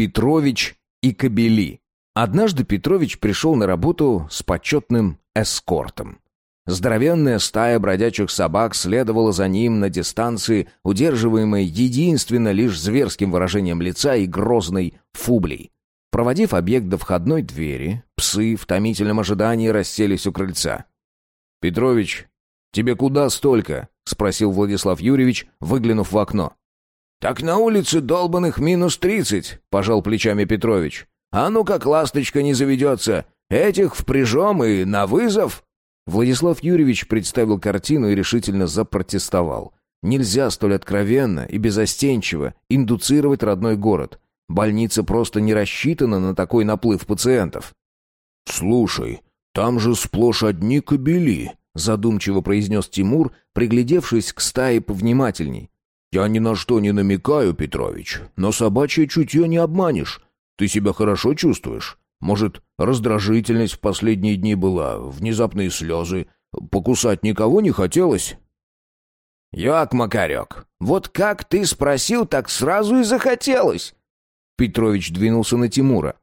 Петрович и Кобели. Однажды Петрович пришел на работу с почетным эскортом. Здоровенная стая бродячих собак следовала за ним на дистанции, удерживаемой единственно лишь зверским выражением лица и грозной фублей. Проводив объект до входной двери, псы в томительном ожидании расселись у крыльца. «Петрович, тебе куда столько?» — спросил Владислав Юрьевич, выглянув в окно. «Так на улице долбанных минус тридцать», — пожал плечами Петрович. «А ну как ласточка не заведется! Этих впряжем и на вызов!» Владислав Юрьевич представил картину и решительно запротестовал. Нельзя столь откровенно и безостенчиво индуцировать родной город. Больница просто не рассчитана на такой наплыв пациентов. «Слушай, там же сплошь одни кобели», — задумчиво произнес Тимур, приглядевшись к стае повнимательней. «Я ни на что не намекаю, Петрович, но собачье чутье не обманешь. Ты себя хорошо чувствуешь? Может, раздражительность в последние дни была, внезапные слезы? Покусать никого не хотелось?» «Як, Макарек, вот как ты спросил, так сразу и захотелось!» Петрович двинулся на Тимура.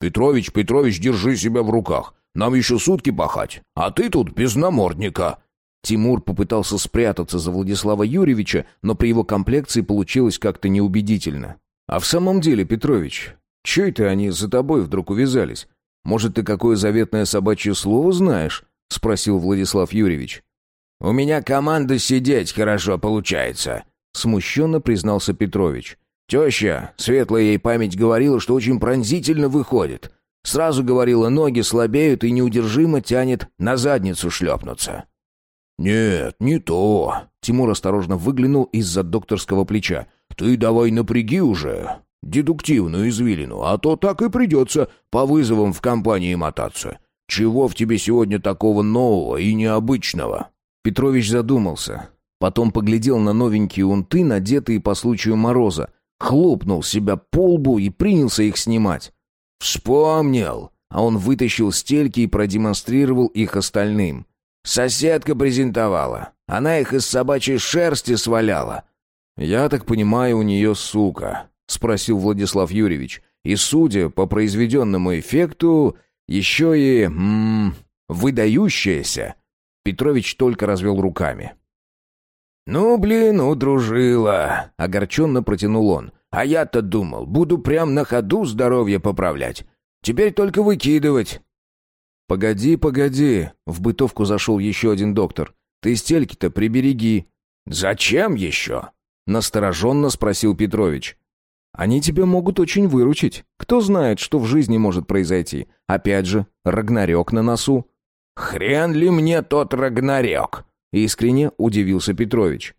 «Петрович, Петрович, держи себя в руках. Нам еще сутки пахать, а ты тут без намордника». Тимур попытался спрятаться за Владислава Юрьевича, но при его комплекции получилось как-то неубедительно. «А в самом деле, Петрович, чё это они за тобой вдруг увязались? Может, ты какое заветное собачье слово знаешь?» — спросил Владислав Юрьевич. «У меня команда сидеть хорошо получается», — смущенно признался Петрович. «Теща, светлая ей память говорила, что очень пронзительно выходит. Сразу говорила, ноги слабеют и неудержимо тянет на задницу шлепнуться». «Нет, не то». Тимур осторожно выглянул из-за докторского плеча. «Ты давай напряги уже дедуктивную извилину, а то так и придется по вызовам в компании мотаться. Чего в тебе сегодня такого нового и необычного?» Петрович задумался. Потом поглядел на новенькие унты, надетые по случаю мороза, хлопнул себя по лбу и принялся их снимать. «Вспомнил!» А он вытащил стельки и продемонстрировал их остальным. Соседка презентовала. Она их из собачьей шерсти сваляла. «Я так понимаю, у нее сука», — спросил Владислав Юрьевич. «И, судя по произведенному эффекту, еще и... М выдающаяся». Петрович только развел руками. «Ну, блин, удружила», — огорченно протянул он. «А я-то думал, буду прям на ходу здоровье поправлять. Теперь только выкидывать. «Погоди, погоди!» — в бытовку зашел еще один доктор. «Ты стельки-то прибереги!» «Зачем еще?» — настороженно спросил Петрович. «Они тебя могут очень выручить. Кто знает, что в жизни может произойти. Опять же, Рагнарёк на носу». «Хрен ли мне тот Рагнарёк?» — искренне удивился Петрович.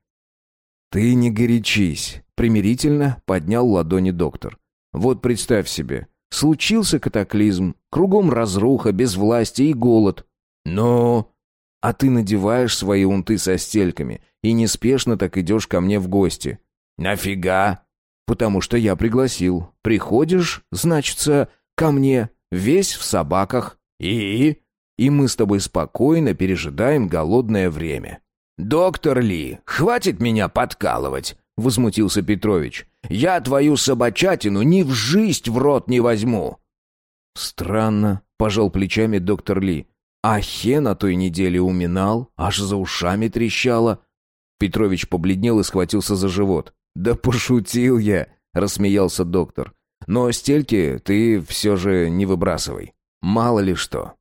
«Ты не горячись», — примирительно поднял ладони доктор. «Вот представь себе, Случился катаклизм, кругом разруха, без власти и голод. Но... А ты надеваешь свои унты со стельками и неспешно так идешь ко мне в гости. Нафига? Потому что я пригласил. Приходишь, значится, ко мне, весь в собаках. И? И мы с тобой спокойно пережидаем голодное время. «Доктор Ли, хватит меня подкалывать!» — возмутился Петрович. Я твою собачатину ни в жизнь в рот не возьму!» «Странно», — пожал плечами доктор Ли. «А Хе на той неделе уминал, аж за ушами трещало». Петрович побледнел и схватился за живот. «Да пошутил я», — рассмеялся доктор. «Но стельки ты все же не выбрасывай. Мало ли что».